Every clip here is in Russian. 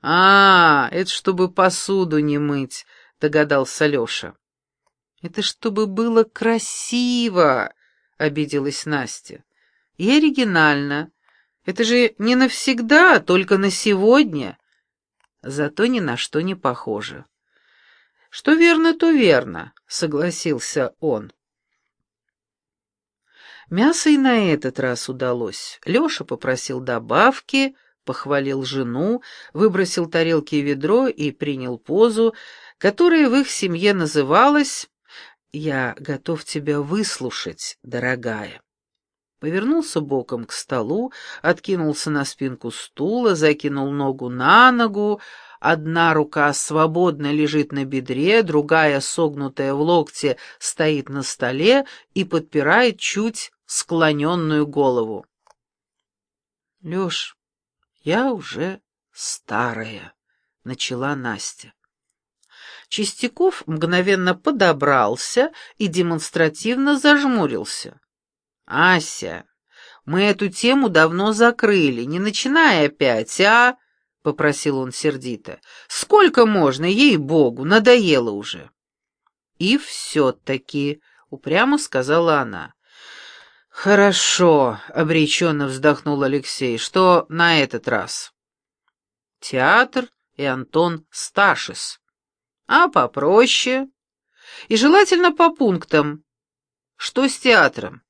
«А, это чтобы посуду не мыть», — догадался Леша. «Это чтобы было красиво», — обиделась Настя. «И оригинально. Это же не навсегда, а только на сегодня. Зато ни на что не похоже». «Что верно, то верно», — согласился он. Мясо и на этот раз удалось. Леша попросил добавки, похвалил жену, выбросил тарелки и ведро и принял позу, которая в их семье называлась «Я готов тебя выслушать, дорогая». Повернулся боком к столу, откинулся на спинку стула, закинул ногу на ногу, одна рука свободно лежит на бедре, другая, согнутая в локте, стоит на столе и подпирает чуть склоненную голову. «Леш, я уже старая», — начала Настя. Чистяков мгновенно подобрался и демонстративно зажмурился. «Ася, мы эту тему давно закрыли, не начинай опять, а?» — попросил он сердито. «Сколько можно, ей-богу, надоело уже». «И все-таки», — упрямо сказала она. «Хорошо», — обреченно вздохнул Алексей. «Что на этот раз?» «Театр и Антон Сташис», а попроще. И желательно по пунктам. Что с театром?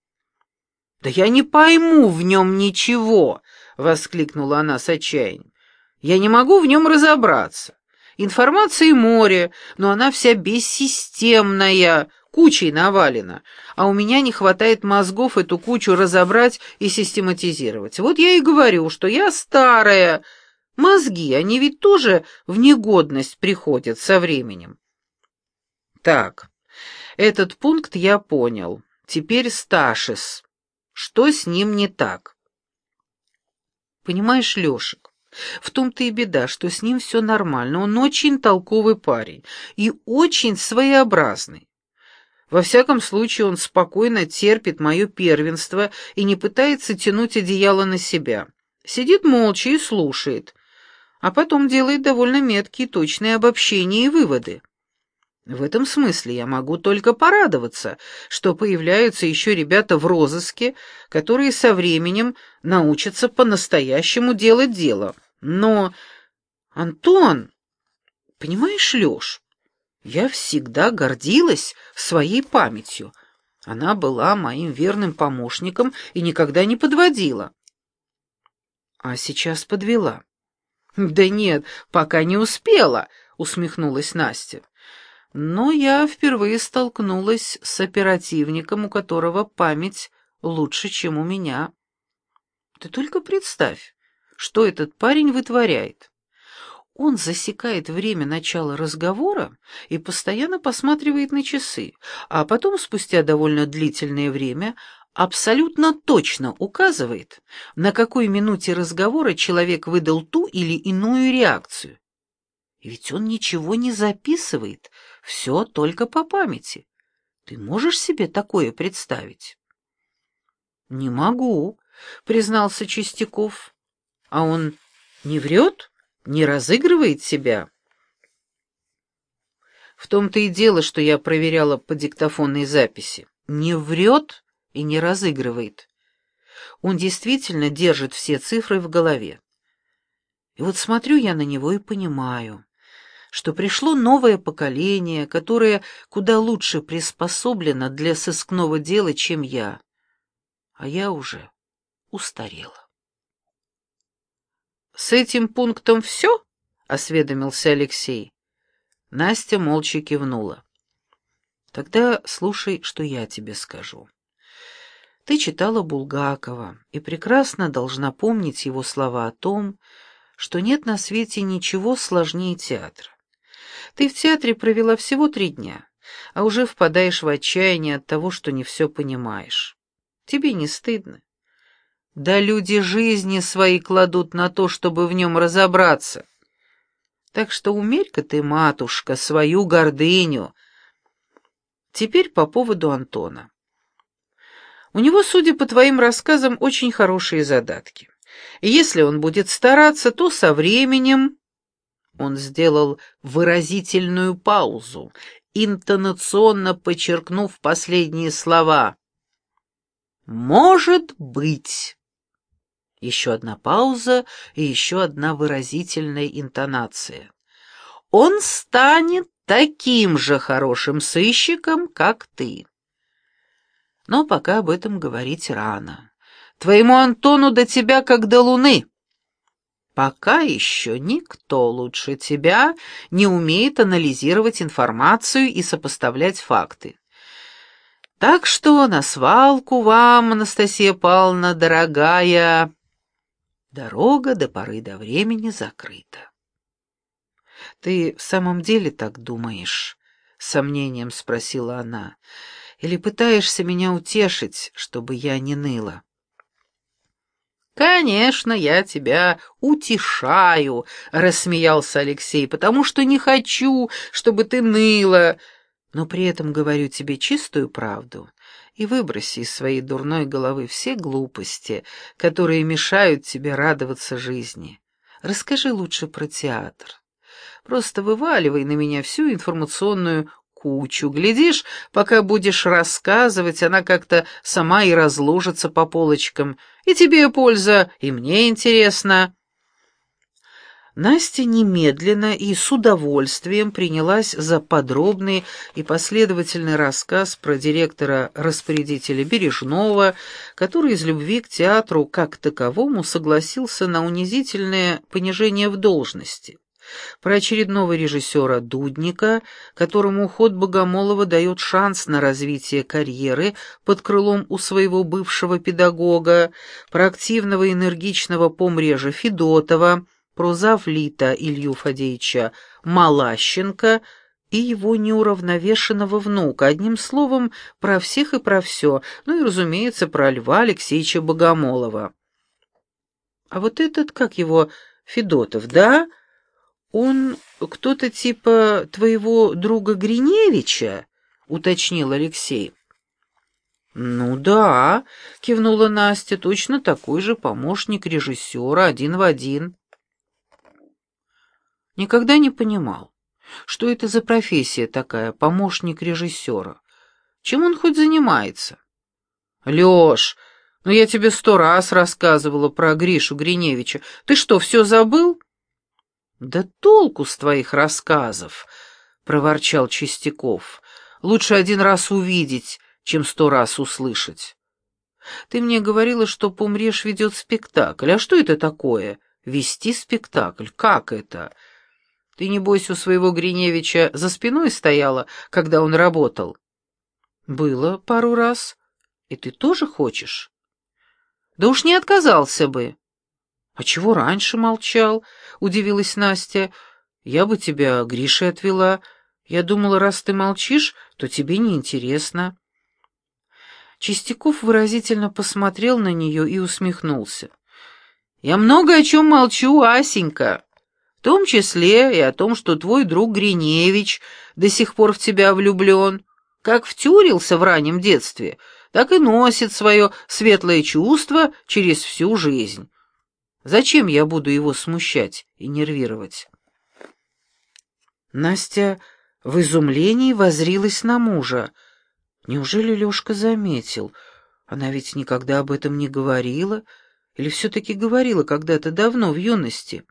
«Да я не пойму в нем ничего!» — воскликнула она с отчаянием. «Я не могу в нем разобраться. Информации море, но она вся бессистемная, кучей навалена, а у меня не хватает мозгов эту кучу разобрать и систематизировать. Вот я и говорю, что я старая, Мозги, они ведь тоже в негодность приходят со временем. Так, этот пункт я понял. Теперь Сташис. Что с ним не так? Понимаешь, Лешек, в том-то и беда, что с ним все нормально. Он очень толковый парень и очень своеобразный. Во всяком случае, он спокойно терпит мое первенство и не пытается тянуть одеяло на себя. Сидит молча и слушает, а потом делает довольно меткие точные обобщения и выводы. В этом смысле я могу только порадоваться, что появляются еще ребята в розыске, которые со временем научатся по-настоящему делать дело. Но, Антон, понимаешь, Леш, я всегда гордилась своей памятью. Она была моим верным помощником и никогда не подводила. А сейчас подвела. «Да нет, пока не успела», — усмехнулась Настя. «Но я впервые столкнулась с оперативником, у которого память лучше, чем у меня. Ты только представь, что этот парень вытворяет. Он засекает время начала разговора и постоянно посматривает на часы, а потом, спустя довольно длительное время, абсолютно точно указывает, на какой минуте разговора человек выдал ту или иную реакцию. Ведь он ничего не записывает, все только по памяти. Ты можешь себе такое представить? «Не могу», — признался Чистяков. «А он не врет, не разыгрывает себя?» В том-то и дело, что я проверяла по диктофонной записи. Не врет и не разыгрывает. Он действительно держит все цифры в голове. И вот смотрю я на него и понимаю, что пришло новое поколение, которое куда лучше приспособлено для сыскного дела, чем я. А я уже устарела. «С этим пунктом все?» — осведомился Алексей. Настя молча кивнула. «Тогда слушай, что я тебе скажу. Ты читала Булгакова и прекрасно должна помнить его слова о том, что нет на свете ничего сложнее театра. Ты в театре провела всего три дня, а уже впадаешь в отчаяние от того, что не все понимаешь. Тебе не стыдно? Да люди жизни свои кладут на то, чтобы в нем разобраться. Так что умерь-ка ты, матушка, свою гордыню. Теперь по поводу Антона. У него, судя по твоим рассказам, очень хорошие задатки. И если он будет стараться, то со временем Он сделал выразительную паузу, интонационно подчеркнув последние слова. «Может быть». Еще одна пауза и еще одна выразительная интонация. «Он станет таким же хорошим сыщиком, как ты». Но пока об этом говорить рано. Твоему Антону до тебя как до луны. Пока еще никто лучше тебя не умеет анализировать информацию и сопоставлять факты. Так что на свалку вам, Анастасия Павловна, дорогая, дорога до поры до времени закрыта. «Ты в самом деле так думаешь?» — сомнением спросила она. «Или пытаешься меня утешить, чтобы я не ныла?» «Конечно, я тебя утешаю», — рассмеялся Алексей, «потому что не хочу, чтобы ты ныла, но при этом говорю тебе чистую правду и выброси из своей дурной головы все глупости, которые мешают тебе радоваться жизни. Расскажи лучше про театр. Просто вываливай на меня всю информационную кучу. Глядишь, пока будешь рассказывать, она как-то сама и разложится по полочкам. И тебе польза, и мне интересно». Настя немедленно и с удовольствием принялась за подробный и последовательный рассказ про директора-распорядителя Бережного, который из любви к театру как таковому согласился на унизительное понижение в должности. Про очередного режиссера Дудника, которому уход Богомолова дает шанс на развитие карьеры под крылом у своего бывшего педагога, про активного энергичного помрежа Федотова, про завлита Илью Фадеевича Малащенко и его неуравновешенного внука, одним словом, про всех и про все, ну и, разумеется, про Льва Алексеевича Богомолова. А вот этот, как его, Федотов, да, «Он кто-то типа твоего друга Гриневича?» — уточнил Алексей. «Ну да», — кивнула Настя, — «точно такой же помощник режиссера, один в один». Никогда не понимал, что это за профессия такая, помощник режиссера. Чем он хоть занимается? «Лёш, ну я тебе сто раз рассказывала про Гришу Гриневича. Ты что, все забыл?» «Да толку с твоих рассказов!» — проворчал Чистяков. «Лучше один раз увидеть, чем сто раз услышать». «Ты мне говорила, что Помреш ведет спектакль. А что это такое? Вести спектакль? Как это? Ты, небось, у своего Гриневича за спиной стояла, когда он работал?» «Было пару раз. И ты тоже хочешь?» «Да уж не отказался бы». «А чего раньше молчал?» — удивилась Настя. «Я бы тебя Грише отвела. Я думала, раз ты молчишь, то тебе неинтересно». Чистяков выразительно посмотрел на нее и усмехнулся. «Я много о чем молчу, Асенька, в том числе и о том, что твой друг Гриневич до сих пор в тебя влюблен, как втюрился в раннем детстве, так и носит свое светлое чувство через всю жизнь». Зачем я буду его смущать и нервировать? Настя в изумлении возрилась на мужа. Неужели Лёшка заметил? Она ведь никогда об этом не говорила, или все-таки говорила когда-то давно, в юности?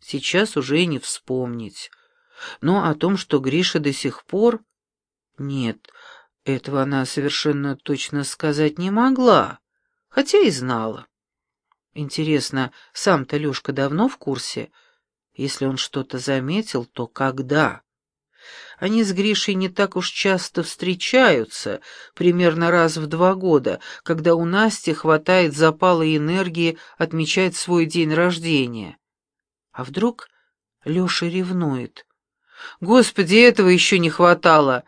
Сейчас уже и не вспомнить. Но о том, что Гриша до сих пор... Нет, этого она совершенно точно сказать не могла, хотя и знала. Интересно, сам-то Лёшка давно в курсе? Если он что-то заметил, то когда? Они с Гришей не так уж часто встречаются, примерно раз в два года, когда у Насти хватает запала и энергии отмечать свой день рождения. А вдруг Лёша ревнует? Господи, этого еще не хватало.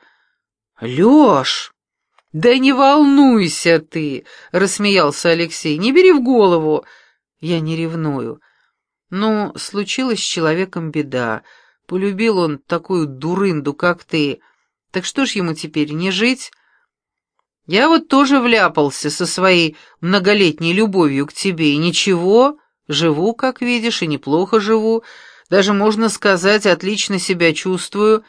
Лёш! «Да не волнуйся ты!» — рассмеялся Алексей. «Не бери в голову!» Я не ревную. Но случилась с человеком беда. Полюбил он такую дурынду, как ты. Так что ж ему теперь, не жить? Я вот тоже вляпался со своей многолетней любовью к тебе, и ничего, живу, как видишь, и неплохо живу. Даже, можно сказать, отлично себя чувствую,